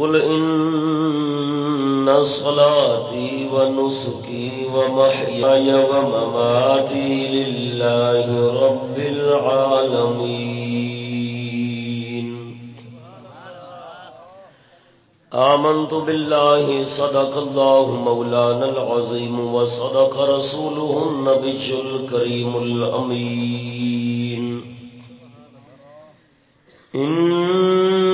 قل إن صلاتي ونسكي ومحياي ومماتي لله رب العالمين. آمنت بالله، صدق الله مولانا العظيم وصدق رسوله النبي الكريم الأمين. إن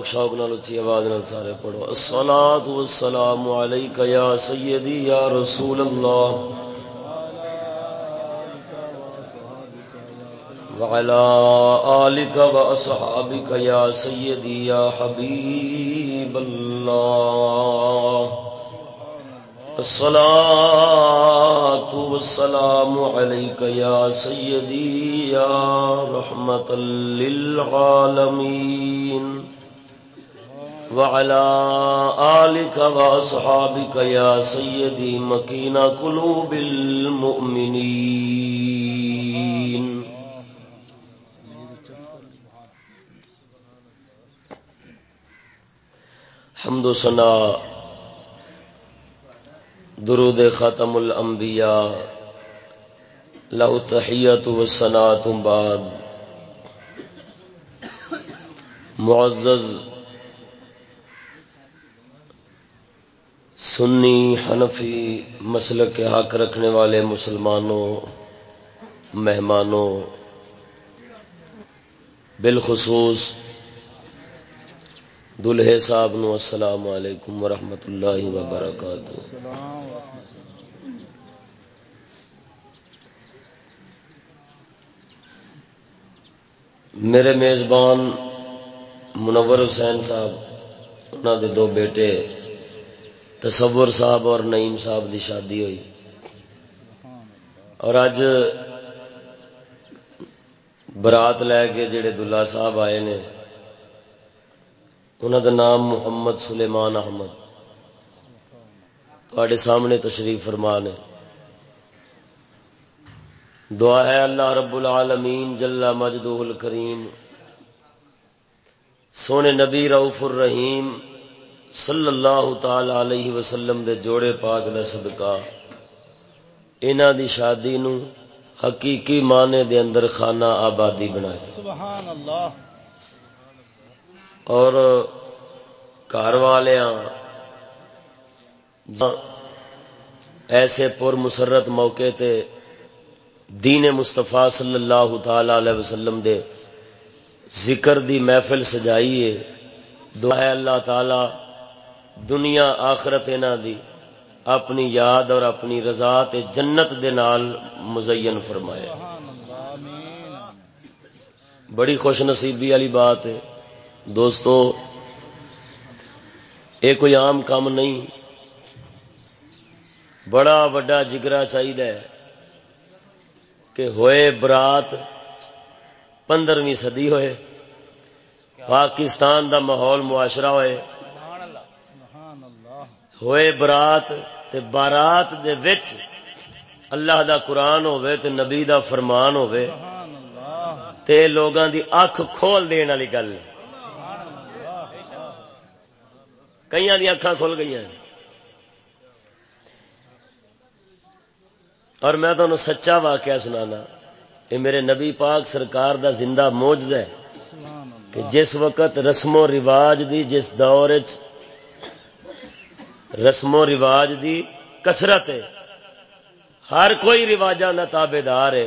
ذوق شوق نال اچھی آواز نال سارے پڑھو۔ الصلاۃ والسلام علیک یا سیدی، یا رسول اللہ۔ وعلى آلك وأصحابك يا سيدي يا حبيب الله الصلاة والسلام عليك يا سيدي يا رحمة للعالمين وعلى آلك وأصحابك يا سيدي مكين قلوب المؤمنين. حمد و سنا درود ختم الانبیاء، لہو تحیت و سنا بعد، معزز سنی، حنفی مسلک کے حق رکھنے والے مسلمانوں، مہمانوں، بالخصوص دلہے صاحب نو السلام علیکم ورحمۃ اللہ وبرکاتہ۔ میرے میزبان منور حسین صاحب انہوں دے دو بیٹے تصور صاحب اور نعیم صاحب دی شادی ہوئی۔ اور اج برات لے کے جڑے دلہا صاحب آئے نے انہوں کا نام محمد سلیمان احمد۔ تے سامنے تشریف فرما نے۔ دعا ہے اللہ رب العالمین جلا مجدو الکریم۔ سونے نبی روف الرحیم صلی اللہ تعالی علیہ وسلم دے جوڑے پاک دا صدقہ انہ دی شادی نو حقیقی معنی دے اندر خانہ آبادی بنائے سبحان اللہ اور گھر والیاں ایسے پر مسرت موقع تے دین مستفا صلی اللہ تعالی علیہ وسلم دے ذکر دی محفل سجائی ہے دعا ہے اللہ تعالی دنیا آخرت دی اپنی یاد اور اپنی رضا تے جنت دے نال مزین فرمایا بڑی خوش نصیبی والی بات ہے۔ دوستو، یہ کوئی عام کام نہیں۔ بڑا وڈا جگرا چاہیے کہ ہوئے برات پندرہویں صدی ہوئے، پاکستان دا ماحول معاشرہ ہوئے۔ ہوئے برات تے بارات دے وچ اللہ دا قرآن ہوئے تے نبی دا فرمان ہوئے تے لوگاں دی اکھ کھول دین والی گل۔ کئی دی اکھاں کھل گئی ہیں اور میں تمہیں سچا واقعہ سنانا یہ میرے نبی پاک سرکار دا زندہ موجز ہے کہ جس وقت رسم و رواج دی جس دور رسم و رواج دی کسرت ہے۔ ہر کوئی رواجہ کا تابے دار ہے۔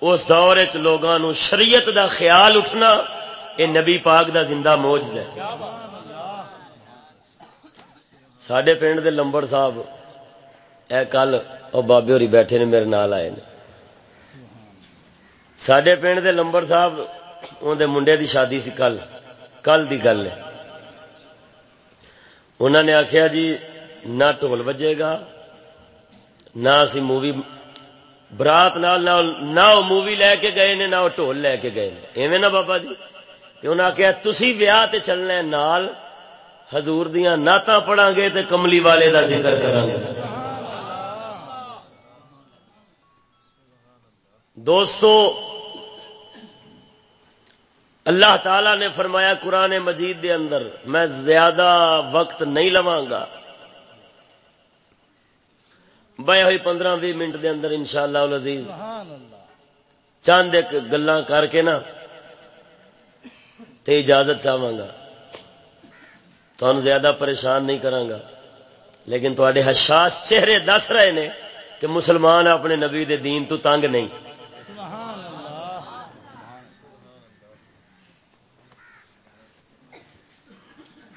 اس دور چوگوں شریعت دا خیال اٹھنا یہ نبی پاک دا زندہ موجد ہے۔ سڈے پنڈ دے لمبڑ صاحب، اے کل وہ بابے ہوری بیٹھے نے میرے نال آئے سڈے پنڈ دے لمبڑ صاحب اندر منڈے دی شادی سی کل۔ کل دی گل ہے۔ انہوں نے آخیا جی نہ ٹول بجے گا، نہ اسی مووی برات نال، نہ وہ مووی لے کے گئے نے، نہ وہ ٹول لے کے گئے ایویں نا بابا جی؟ انہیں آخیا تھی ویاہ تے چلنا نال، حضور دیا نعت پڑھا گے تے کملی والے دا ذکر کریں گے دوستو، اللہ تعالی نے فرمایا قرآن مجید دے اندر، میں زیادہ وقت نہیں لوا گا۔ بہ ہوئی پندرہ بھی منٹ دے اندر ان شاء اللہ چاند ایک گلا کر کے نا تے اجازت چاہوں گا۔ تو زیادہ پریشان نہیں کرا لیکن تے حساس چہرے دس رہے ہیں کہ مسلمان اپنے نبی دے دین تو تنگ نہیں۔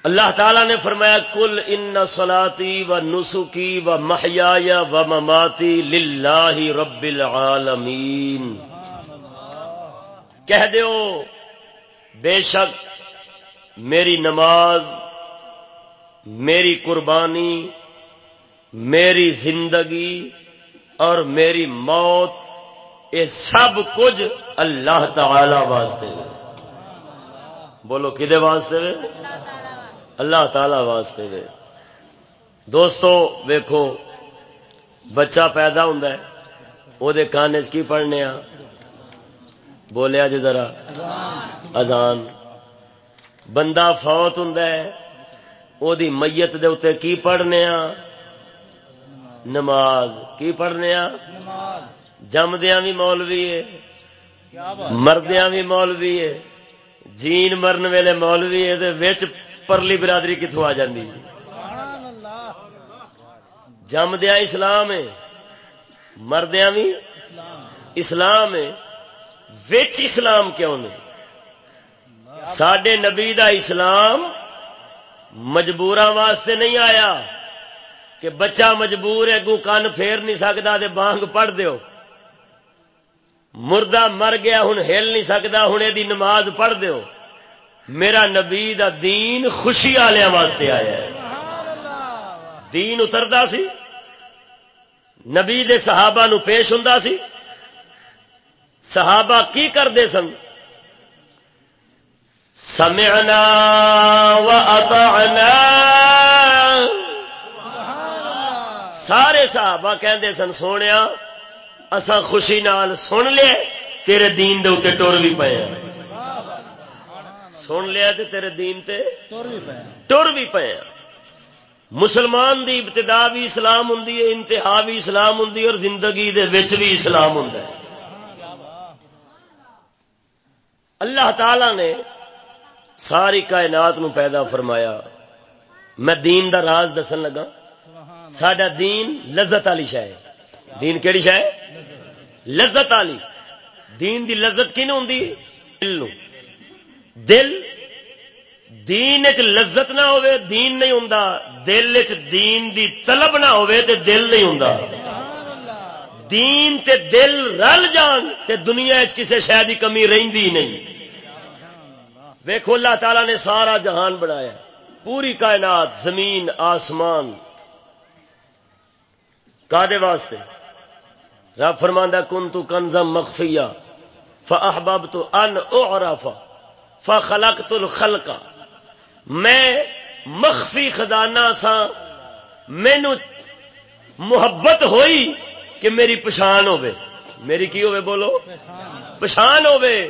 اللہ تعالی نے فرمایا کل ان سلاتی و نسخی و محیا و مماتی لاہ رب العالمین کہہ دیو، بے شک میری نماز، میری قربانی، میری زندگی اور میری موت، یہ سب کچھ اللہ تعالی واسطے بولو کدے واسطے اللہ تعالی واسطے وے دوستو ویکو بچہ پیدا ہوں وہ کان کی پڑھنے آ بولیا جی ذرا۔ ازان بندہ فوت ہوں وہ میت دے اتنے کی پڑھنے آ نماز۔ کی پڑھنے آ جمدیا بھی مولوی ہے مردیا بھی مولوی ہے، جین مرن ویلے مولوی ہے پرلی برادری کتوں آ جاتی جمدیا اسلام ہے مردیا بھی اسلام ہے۔ وچ اسلام کیوں نہیں؟ سڈے نبی دا اسلام مجبور واسطے نہیں آیا کہ بچہ مجبور ہے گو کن پھیر نہیں سکتا بانگ پڑھ دیو۔ مردہ مر گیا ہوں ہل نہیں سکتا ہوں یہ نماز پڑھ دیو۔ میرا نبی دا دین خوشی والوں واسطے آیا ہے۔ دین اترتا سی، نبی دے صحابہ نو پیش ہوں سی۔ صحابہ کی کرتے سن؟ سمعنا و اطعنا۔ سارے صحابہ کہندے سن سونے اسا خوشی نال سن لے تیرے دین دے اتنے ٹور بھی پے سن لیا تے تیرے دین تے؟ ٹر بھی پے مسلمان دی ابتدا بھی اسلام ہوں انتہا بھی اسلام ہوں اور زندگی دے وچ بھی اسلام ہوں اللہ تعالی نے ساری کائنات نو پیدا فرمایا۔ میں دین دا راز دسن لگا۔ سڈا دین لذت والی شہ دین کہڑی شہ لذت والی۔ دین دی لذت کی ہوں دل دین چ لذت نہ ہوے دین نہیں ہوں دل چ دین دی طلب نہ ہوے تے دل نہیں ہوں دین تے دل رل جان تے دنیا کسی شہ کی کمی رہی نہیں۔ ویکو اللہ تعالی نے سارا جہان بنایا، پوری کائنات، زمین، آسمان۔ کادے واسطے؟ رب فرماندہ کن تو کنزم مخفیہ فاحباب تو ان اعرافا فخلق تل میں مخفی خزانہ سا مینو محبت ہوئی کہ میری پچھان ہوے میری کی ہوے بولو؟ پچھان ہوے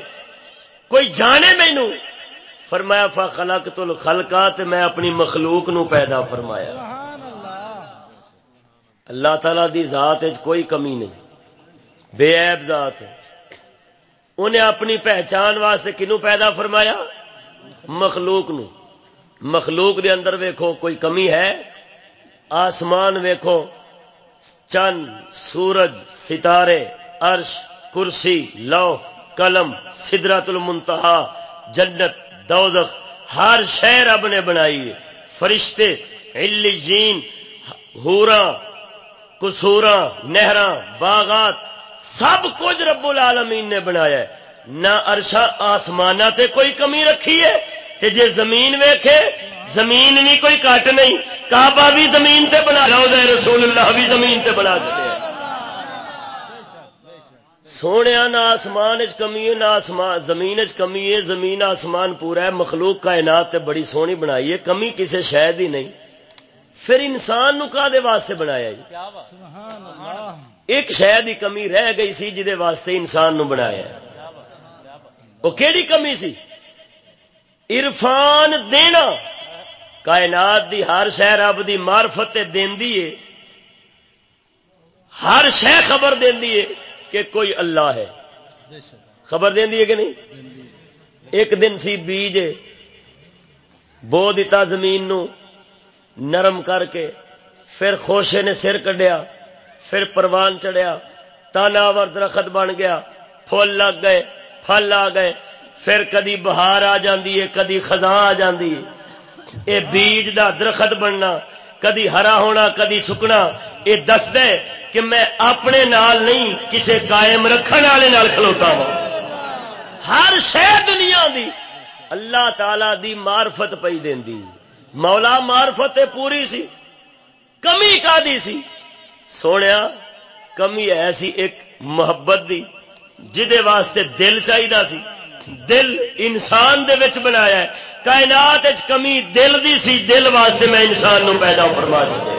کوئی جانے مینو فرمایا فا خلق تو میں اپنی مخلوق نو پیدا فرمایا۔ اللہ تعالی دی ذات کوئی کمی نہیں۔ بے عیب ذات انہیں اپنی پہچان واسطے کنو پیدا فرمایا؟ مخلوق نو مخلوق دے اندر ویکھو کوئی کمی ہے؟ آسمان ویکھو چند سورج، ستارے، عرش، کرسی لو قلم، سدرت المنتہا، جنت، دوزخ، ہر شہر رب نے بنائی فرشتے علی جین ہورا کسورا نہر باغات سب کچھ رب العالمین نے بنایا ہے۔ نہ ارشا آسمان تے کوئی کمی رکھی ہے تے جے زمین ویکھے زمین بھی کوئی کٹ نہیں۔ کعبہ بھی زمین تے بنا رسول اللہ بھی زمین تے بنا چکے سونے نہ آسمان کمی ہے نہ آسمان زمین کمی ہے۔ زمین آسمان پورا ہے مخلوق کائنات تے بڑی سونی بنائی ہے۔ کمی کسی شاید ہی نہیں۔ پھر انسان نو کا دے واسطے بنایا جی ایک شاید ہی کمی رہ گئی سی جہے واسطے انسان نو بنایا وہ کیڑی کمی سی؟ عرفان دینا۔ کائنات دی ہر شہ رب دی مارفت دی ہر شہ خبر دی کہ کوئی اللہ ہے۔ خبر دی کہ نہیں؟ ایک دن سی بیج بو دیتا زمین نو نرم کر کے پھر خوشے نے سر کڈیا۔ پھر پروان چڑھیا، تاناور درخت بن گیا، پھول لگ گئے، پھل آ گئے، پھر کدی بہار آ جاندی ہے، کدی خزاں آ جاندی ہے۔ اے بیج دا درخت بننا، کدی ہرا ہونا، کدی سکنا یہ دس دے کہ میں اپنے نال نہیں، کسے قائم رکھنے والے نال کھلوتا ہوں۔ ہر شہ دنیا دی۔ اللہ تعالی دی معرفت پی دی مولا معرفت پوری سی، کمی کا دی سی۔ سونے کمی ایسی ایک محبت دی، جدے واسطے دل چاہیے سی۔ دل انسان دے وچ بنایا ہے۔ کائنات کمی دل دی سی، دل واسطے میں انسان نو پیدا فرما چکے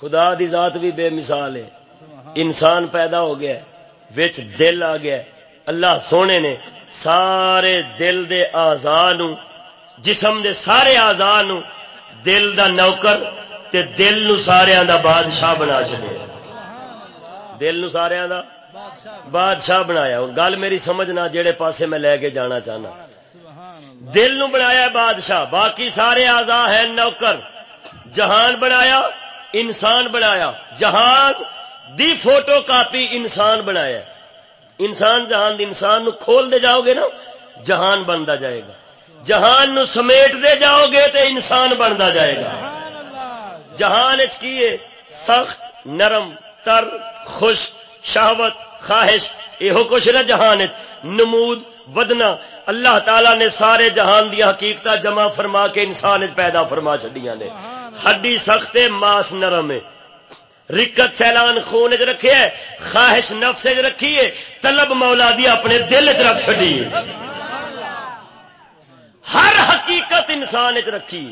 خدا دی ذات بھی بے مثال ہے۔ انسان پیدا ہو گیا وچ دل آ گیا اللہ سونے نے سارے دل دے آزاد جسم دے سارے آزاد دل دا نوکر تے دل نو سارے دا بادشاہ بنا چلے دل نو سارے دا بادشاہ بنایا۔ گل میری سمجھنا جہے پاسے میں لے کے جانا چاہنا۔ دل نو بنایا بادشاہ۔ باقی سارے آزاد ہیں، نوکر۔ جہان بنایا، انسان بنایا۔ جہان دی فوٹو کاپی انسان بنایا۔ انسان جہان دی انسان نو کھول دے جاؤ گے نا، جہان بنتا جائے گا۔ جہان نو سمیٹ دے جاؤ گے تو انسان بنتا جائے گا۔ جہان کی سخت، نرم، تر، خوش، شہوت، خواہش یہ کچھ نہ جہان نمود، ودنا، اللہ تعالی نے سارے جہان دیا حقیقت جمع فرما کے انسان پیدا فرما چڈیا نے۔ ہڈی سخت ماس نرم ہے۔ رکت سیلان خون چ رکھے خواہش نفس رکھی ہے، طلب مولا دی اپنے دل چ رکھ چڑی ہر حقیقت انسان چ رکھی۔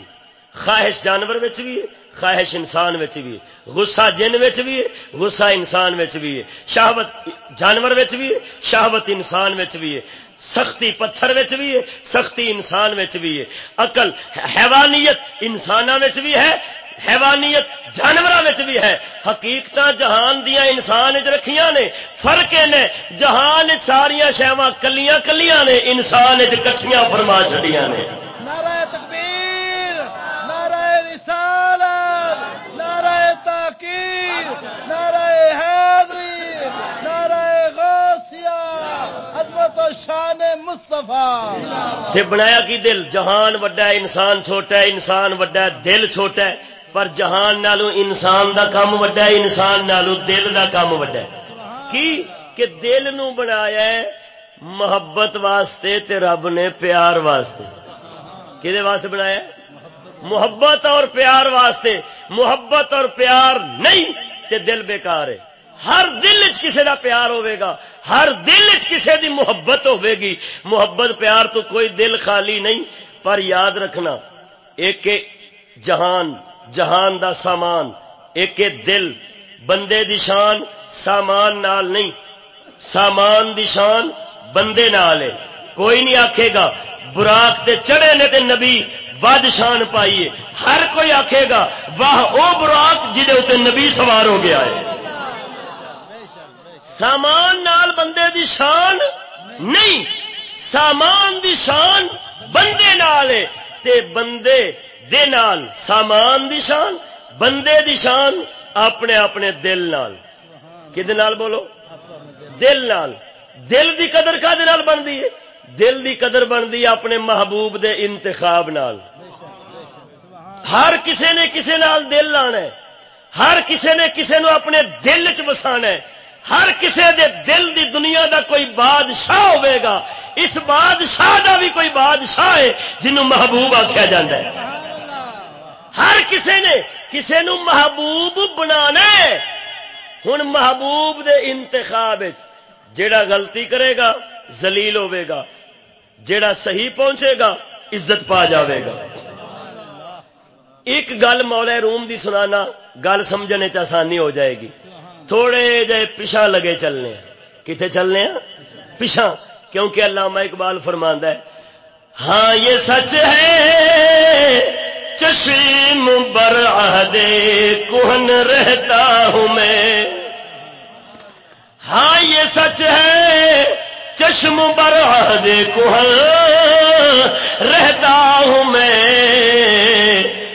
خواہش جانور بھی ہے خواہش انسان بھی غصہ جن بھی ہے غصہ انسان بھی ہے شہوت جانور بھی ہے شہوت انسان بھی ہے سختی پتھر بھی ہے سختی انسان بھی ہے اقل حیوانیت انسان بھی ہے حیوانیت جانور بھی ہے حقیقت جہان دیا انسان رکھیاں نے فرق نے جہان ساریا شہوا کلیاں کلیاں نے انسان کٹیاں فرما چڑیا نے رسالت نعرہ تاکیر نعرہ حیدری نعرہ غوثیہ، عظمت و شان مصطفیٰ۔ تے بنایا کی دل؟ جہان وڈا ہے، انسان چھوٹا ہے، انسان وڈا ہے، دل چھوٹا ہے، پر جہان نالو انسان دا کام وڈا ہے، انسان نالو دل دا کام وڈا ہے۔ کی؟ کہ دل نو بنایا ہے محبت واسطے تے رب نے پیار واسطے۔ کہ واسطے بنایا؟ محبت اور پیار واسطے، محبت اور پیار نہیں تے دل بیکار ہے۔ ہر دل چ کسی کا پیار ہوے گا، ہر دل چ کسی کی محبت ہوے گی۔ محبت، پیار تو کوئی دل خالی نہیں، پر یاد رکھنا، ایک جہان جہان دا سامان، ایک دل، بندے دی شان سامان نال نہیں، سامان دی شان بندے نال ہے۔ کوئی نہیں آکھے گا، براق تے چڑھے نے تے نبی ود شان پائیے۔ ہر کوئی آکھے گا، واہ، او براق جہے نبی سوار ہو گیا ہے۔ سامان نال بندے دی شان نہیں، سامان دی شان بندے نال ہے۔ تے بندے دے نال سامان دی شان، بندے دی شان اپنے اپنے دل نال۔ نال بولو؟ دل نال۔ دل دی قدر کا بنتی ہے؟ دل دی قدر بنتی ہے اپنے محبوب دے انتخاب نال۔ ہر کسے نے کسے نال دل لانا ہے۔ ہر کسے نے کسے نو اپنے دل چ وسانا ہے۔ ہر کسے دے دل دی دنیا دا کوئی بادشاہ ہوئے گا۔ اس بادشاہ دا بھی کوئی بادشاہ ہے جنہوں محبوب آخیا جا ہر کسے نے کسے نو محبوب بنا ہوں محبوب دے انتخاب جیڑا غلطی کرے گا زلیل ہوے گا۔ جیڑا صحیح پہنچے گا، عزت پا جاوے گا۔ ایک گل مولا روم دی سنانا، گل سمجھنے آسانی ہو جائے گی۔ تھوڑے جے پیچھا لگے چلنے کتنے چلنے پیچھا کیونکہ علامہ اقبال فرماندہ ہے ہاں یہ سچ ہے، چشم بر دے کوہن رہتا ہوں میں۔ ہاں یہ سچ ہے، چشم بر دے کوہن رہتا ہوں میں۔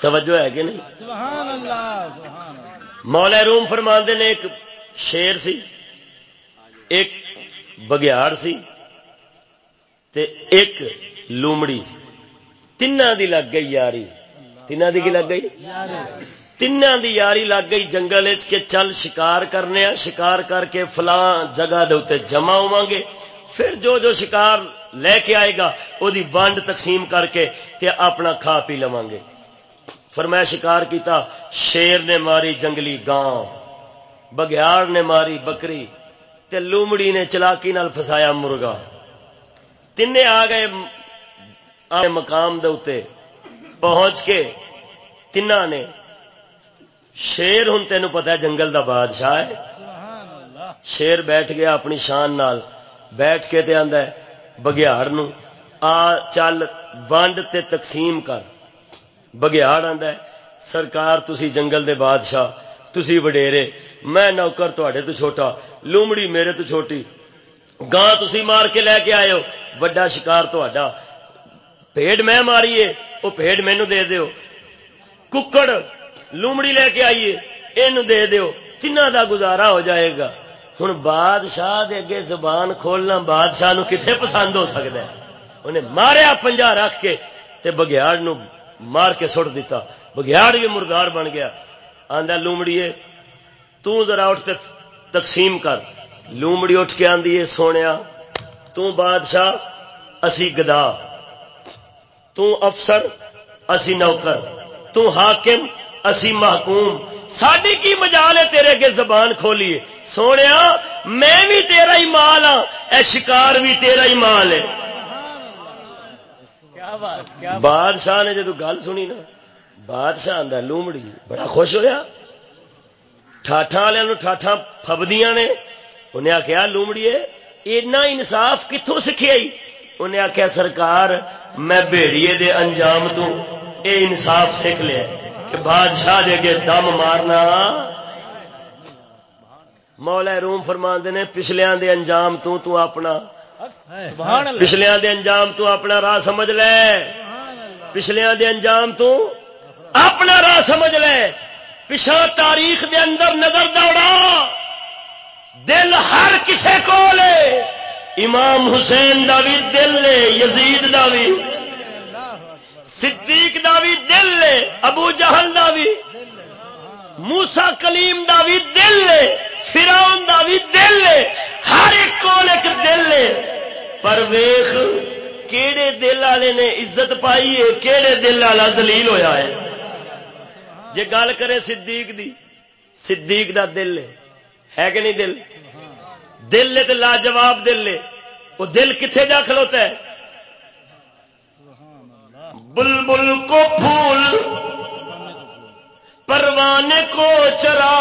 توجہ ہے کہ نہیں؟ مولا روم فرماندے نے ایک شیر سی ایک بگیاڑ سی تے ایک لومڑی سی۔ تین دی لگ گئی یاری۔ تین دی کی لگ گئی؟ تین دی یاری لگ گئی جنگل کے چل شکار کرنے شکار کر کے فلاں جگہ دے جمع ہوا گے۔ پھر جو جو شکار لے کے آئے گا وہ ونڈ تقسیم کر کے تے اپنا کھا پی لوا گے۔ میں شکار کیتا شیر نے ماری جنگلی گاؤں بگیاڑ نے ماری بکری تے لومڑی نے چلاکی نال فسایا مرغا۔ تین آ گئے مقام دے پہنچ کے تین نے شیر ہوں تین پتا جنگل دا بادشاہ ہے۔ شیر بیٹھ گیا اپنی شان نال بیٹھ کے تے ہے بگیاڑ نو آ چل ونڈ تے تقسیم کر۔ بگیاڑ آندا ہے سرکار تسی جنگل دے بادشاہ تسی وڈیرے میں نوکر تے تو چھوٹا لومڑی میرے تو چھوٹی گاں تسی مار کے لے کے آئے ہو وڈا شکار تا پیڑ میں ماریے وہ پیڑ مینو دے دیو ککڑ لومڑی لے کے آئیے یہ دے دیو تین دا گزارا ہو جائے گا ہوں بادشاہ دے اگے زبان کھولنا بادشاہ کتنے پسند ہو سکتا ہے انہیں ماریا پنجا رکھ کے تے بگیاڑ مار کے سٹ دیتا، بگیاڑ بھی مردار بن گیا۔ آدھا لومڑیے ذرا اٹھ تقسیم کر۔ لومڑی اٹھ کے آدھی سونے تادشاہ اسی گدا۔ تفسر اسی نوکر۔ تاکم اسی محکوم۔ ساری کی مجال ہے تیرے اگے زبان کھولیے۔ سونے میں بھی تیرا ہی مال ہاں اے شکار بھی تیرا ہی مال ہے۔ بادشاہ نے جدو گل سنی نا، بادشاہ آدھا لومڑی، بڑا خوش ہوا ٹھاٹا والوں ٹھاٹا فبدیاں نے، انہیں آخیا لومڑیے، اینا انصاف کتوں سیکھے انہیں آخیا سرکار، میں بھیڑیے دے انجام تو اے انصاف سیکھ لیا کہ بادشاہ دے کے دم مارنا۔ مولا روم فرما نے پچھلیا دے انجام تو تو اپنا پچھلیا دے انجام تو اپنا راہ سمجھ لے. پچھلیا دے انجام تو اپنا راہ سمجھ لے. پچھا تاریخ دے اندر نظر دوڑا. دل ہر کسے کو لے امام حسین دا بھی دل لے یزید دا بھی. صدیق دا بھی دل لے ابو جہل دا بھی. موسا کلیم دا بھی دل ہے فراؤن دا بھی دل ایک کول ایک دل ہے؟ پر ویخ، کیڑے دل والے نے عزت پائی ہے کہڑے دل والا زلیل ہویا ہے۔ جے گل کرے صدیق دی، صدیق دا دل ہے۔ کہ نہیں دل؟ دل ہے تو لاجواب دل ہے۔ وہ دل کتنے جا کھلوتا ہے؟ بلبل کو پھول، پروانے کو چرا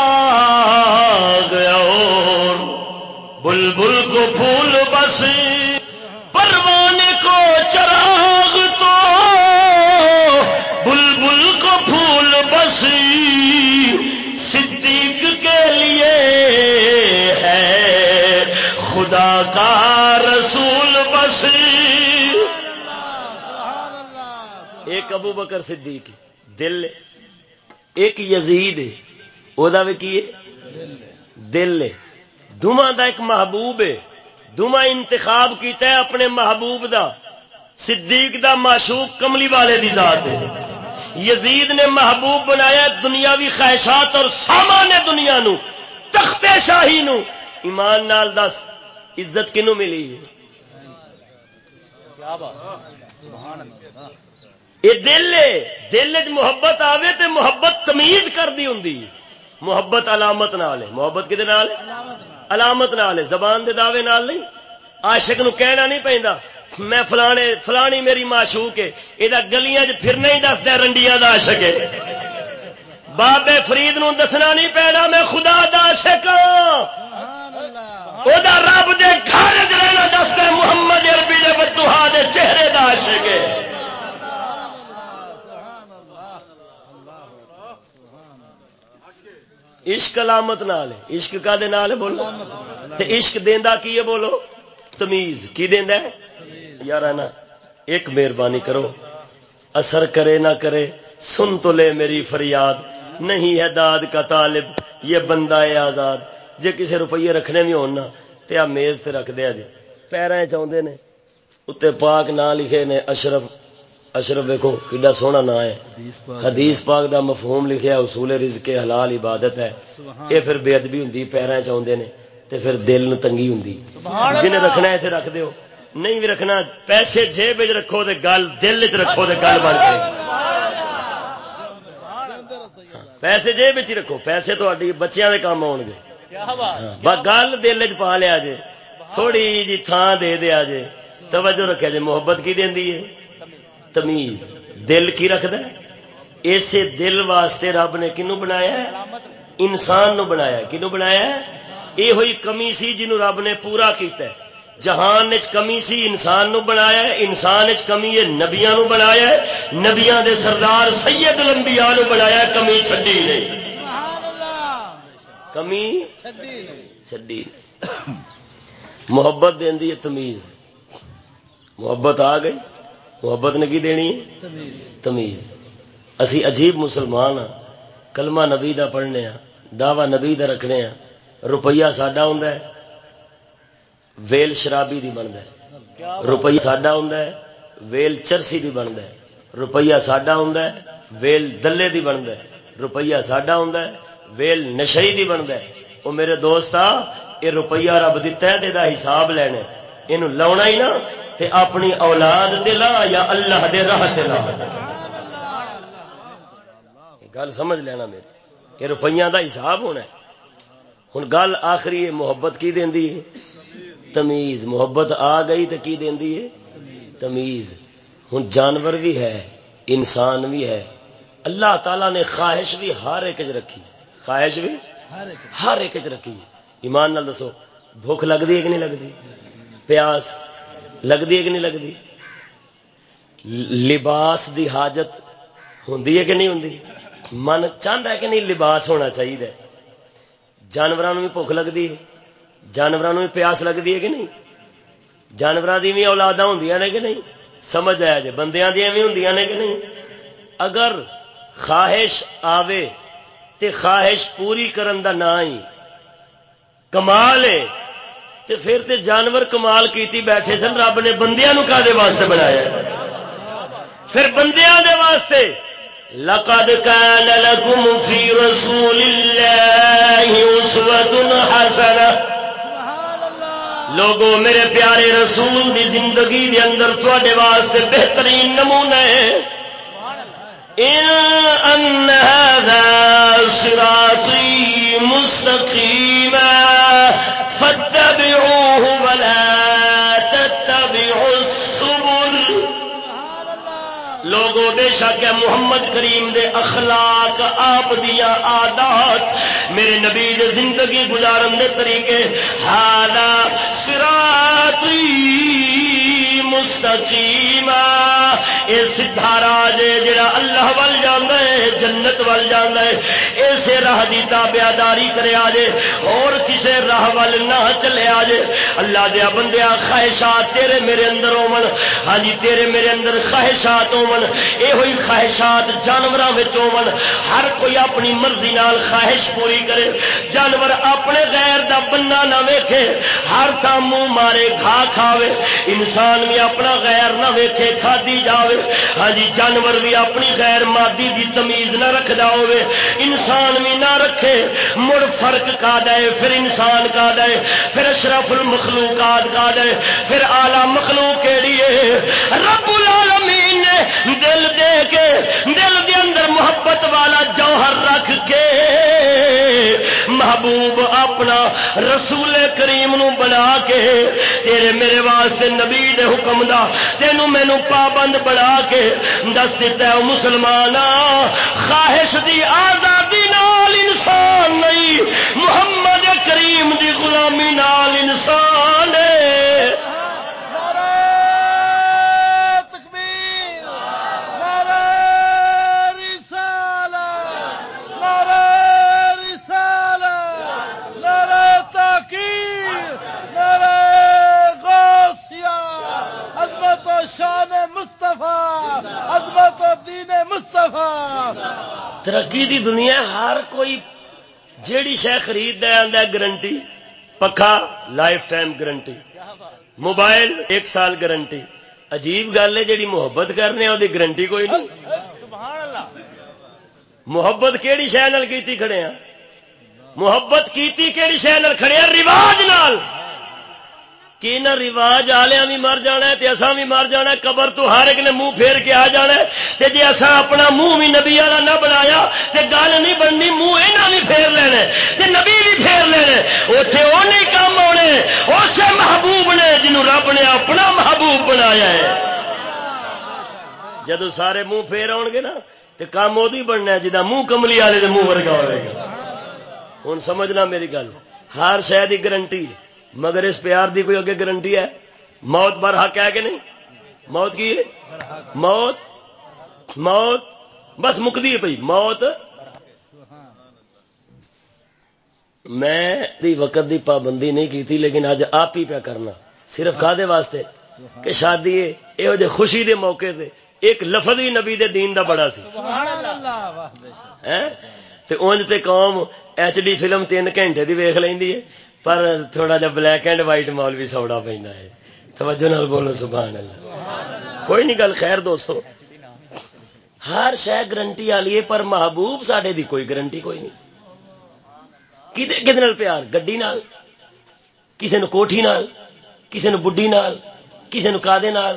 گیا بلبل کو پھول بس پروانے کو چراغ تو، بلبل کو پھول بس، صدیق کے لیے ہے، خدا کا رسول بس۔ ایک ابو بکر صدیق، دل، ایک یزید وہ کی دل۔ دونوں دا ایک محبوب ہے۔ دونوں انتخاب کیتا ہے اپنے محبوب دا۔ صدیق دا معشوق کملی والے دی ذات ہے۔ یزید نے محبوب بنایا دنیاوی خواہشات اور سامان دنیا نو تخت شاہی نو۔ ایمان نال دس عزت کنو ملی یہ دل دل چ محبت آوے تے محبت تمیز کر دی ہوں محبت علامت نال ہے۔ محبت کدے نال۔ علامت نال ہے زبان دے دعوے نال نہیں۔ عاشق نو کہنا نہیں پہندا میں فلانے فلانی میری معشوق ہے۔ یہ گلیاں چ پھرنا ہی دستا رنڈیاں دا عاشق ہے۔ بابے فرید نو دسنا نہیں پینا میں خدا دا عاشق ہاں۔ رب دے گھر رہنا دستا محمد عربی دے بدوہا دے چہرے دا عاشق ہے۔ عشق علامت نال ہے۔ عشق کا دے نال بولو؟ تے عشق دیندا کی ہے بولو؟ تمیز کی دیندا ہے؟ یار نا، ایک مہربانی کرو۔ اثر کرے نہ کرے، سن تو لے میری فریاد۔ نہیں ہے داد کا طالب، یہ بندہ ہے آزاد۔ جے کسی روپیے رکھنے بھی ہونا تے آ میز تے رکھ دیا جی۔ پیریں چاہتے نے، اتنے پاک نہ لکھے نے اشرف۔ اشرف ویکو کڈا سونا نا ہے۔ حدیث پاک دا مفہوم لکھیا اصول رزق حلال عبادت ہے۔ یہ پھر بے ادبی ہوں پیروں چاہتے ہیں تے پھر دل نو تنگی ہوں جنہیں رکھنا اتنے رکھ دیو۔ نہیں بھی رکھنا پیسے جیب رکھو تے گل دل چ رکھو تے گل بن جائے۔ پیسے جیب چ رکھو پیسے تو بچیاں دے کام آن گے۔ گل دل چ پا لیا جے تھوڑی جی تھان دے دیا جے توجہ رکھا جی محبت کی دینی ہے؟ تمیز۔ دل کی رکھد اسے دل واسطے رب نے کنو بنایا انسان نو بنایا کنو بنایا یہ ہوئی کمی سی جنو رب نے پورا کیتا ہے۔ جہان کمی سی انسان نو بنایا ہے انسان کمی ہے نبیا نو بنایا ہے۔ نبیا دے سردار سید لمبیا نو بنایا کمی چڈی نہیں۔ کمی چڈی محبت دینی ہے تمیز۔ محبت آ گئی؟ محبت نے کی دینی تمیز اسی عجیب مسلمان ہاں کلمہ نبی دا پڑھنے ہاں دعوی نبی دا رکھنے ہاں روپیہ ساڈا ہوں ویل شرابی دی بنتا ہے روپیہ ساڈا ہوں ویل چرسی دی بنتا ہے روپیہ ساڈا ہوں ویل دلے دی بنتا ہے روپیہ ساڈا ہوں ویل نشئی دی بنتا ہے وہ میرے دوست آ یہ روپیہ رب دتا ہے حساب لینا یہ لاؤنا ہی نا تے اپنی اولاد تے لا یا اللہ دے راہ تے لا۔ گل سمجھ لینا میری یہ روپیہ دا حساب ہونا ہے۔ ہوں گل آخری ہے، محبت کی دینی ہے؟ تمیز، محبت آ گئی تو کی دینی ہے؟ تمیز۔ ہوں جانور بھی ہے، انسان بھی ہے۔ اللہ تعالی نے خواہش بھی ہر ایک چ رکھی۔ خواہش بھی ہر ایک چ رکھی۔ ایمان نال دسو، بھوک لگتی ہے کہ نہیں لگتی پیاس۔ لگتی ہے کہ نہیں لگتی لباس دی حاجت ہوں کہ نہیں ہوں من چاہتا ہے کہ نہیں لباس ہونا چاہیے جانوروں بھی بھوک لگتی ہے جانوروں بھی پیاس لگتی ہے کہ نہیں جانوروں کی بھی اولادا ہوں نے کہ نہیں سمجھ آیا جی بندیاں دیا بھی ہوں نے کہ نہیں اگر خواہش آوے تے خواہش پوری کرن دا نہ ہی کمال ہے تے پھر تے جانور کمال کیتی بیٹھے سن، رب نے بندیاں نو کا واسطے بنایا؟ پھر بندیاں دے واسطے، لقد كان لكم في رسول الله أسوة حسنة لوگو، میرے پیارے رسول دی زندگی دے اندر تھوڑے واسطے بہترین نمونہ نمونے ان هذا صراطي مستقيما فاتبعوه ولا تتبعوا السبل. لوگو بے شک ہے محمد کریم دے اخلاق، آپ دیا آدات میرے نبی دے زندگی گزارن دے طریقے ہالا سراتی مستقیم یہ سدھا راج جڑا اللہ ول جانا ہے، جنت ول جانا ہے اسے راہ کی تابیا داری کرے آجے، اور کسے راہ ول نہ چلے آجے۔ اللہ دیا بندیا خواہشات تیرے میرے اندر ہون ہاں جی تیرے میرے اندر خواہشات ہون یہ ہوئی خواہشات جانوروں میں ہون ہر کوئی اپنی مرضی نال خواہش پوری کرے۔ جانور اپنے غیر دا بننا نہ ویکھے، ہر تھان منہ مارے کھا کھاوے۔ انسان بھی اپنا غیر نہ ویکھے، کھادی جاوے۔ ہاں جی جانور بھی اپنی غیر مادی دی تمیز نہ رکھدا ہوے انسان انسان بھی نہ رکھے، مڑ فرق کا دے، پھر انسان کا دے، پھر اشرف المخلوقات کا دے، پھر آلہ مخلوق کیڑی ہے؟ رب العالمین نے دل دے کے، دل دے اندر محبت والا جوہر رکھ کے محبوب اپنا رسول کریم نو بنا کے، تیرے میرے واسطے نبی دے حکم دا، تینو مینو پابند بنا کے دس دیتا ہے مسلمان خواہش دی آزادی محمد کریم دی غلامی نال انسان جیڑی شہ خرید آدھا گرنٹی پکھا لائف ٹائم گرنٹی موبائل ایک سال گرنٹی عجیب گل ہے جیڑی محبت کرنے وہ گرنٹی کوئی نہیں۔ محبت کہڑی شہ کی کھڑے ہیں؟ محبت کیتی کہڑی شہ کھڑے رواج نال۔ کہ نہ رواج والے بھی مر جانا ہے اصا بھی مر جانا ہے، قبر تو ہر ایک نے منہ پھیر کے آ جانا ہے۔ جی اصا اپنا منہ بھی نبی والا نہ بنایا تو گل نہیں بننی، منہ یہاں بھی پھیر لینا تے نبی بھی پھیر لینا اتنے وہ نہیں کام آنے اسے محبوب نے جنہوں رب نے اپنا محبوب بنایا ہے۔ جدو سارے منہ پھیر آؤ گے نا تو کام وہ بننا ہے جا منہ کملی والے منہ ورگا ہوئے گا۔ ہوں سمجھنا میری گل، ہر شہ کی گرنٹی مگر اس پیار دی کوئی اگے گارنٹی ہے؟ موت بر حق ہے کہ نہیں؟ موت کی ہے؟ موت موت بس مکتی ہے پی موت۔ میں وقت دی پابندی نہیں کی تھی لیکن اج آپ ہی پیا کرنا۔ صرف کا واسطے کہ شادی یہ جے خوشی دے موقع تے ایک لفظ ہی نبی دے دین دا بڑا سی۔ تے اونج تے قوم ایچ ڈی فلم تین گھنٹے دی ویخ لینی ہے۔ پر تھوڑا جا بلیک اینڈ وائٹ مال بھی سوڑا پہ توجہ نال بولو سبحان اللہ کوئی نہیں، گل خیر دوستو۔ ہر شہ گرنٹی والی ہے، پر محبوب سڈے دی کوئی گرنٹی کوئی نہیں۔ کہ پیار؟ گڈی نال کسی نو کوٹھی نال کسی نو بڈھی نال کسی نو کادے نال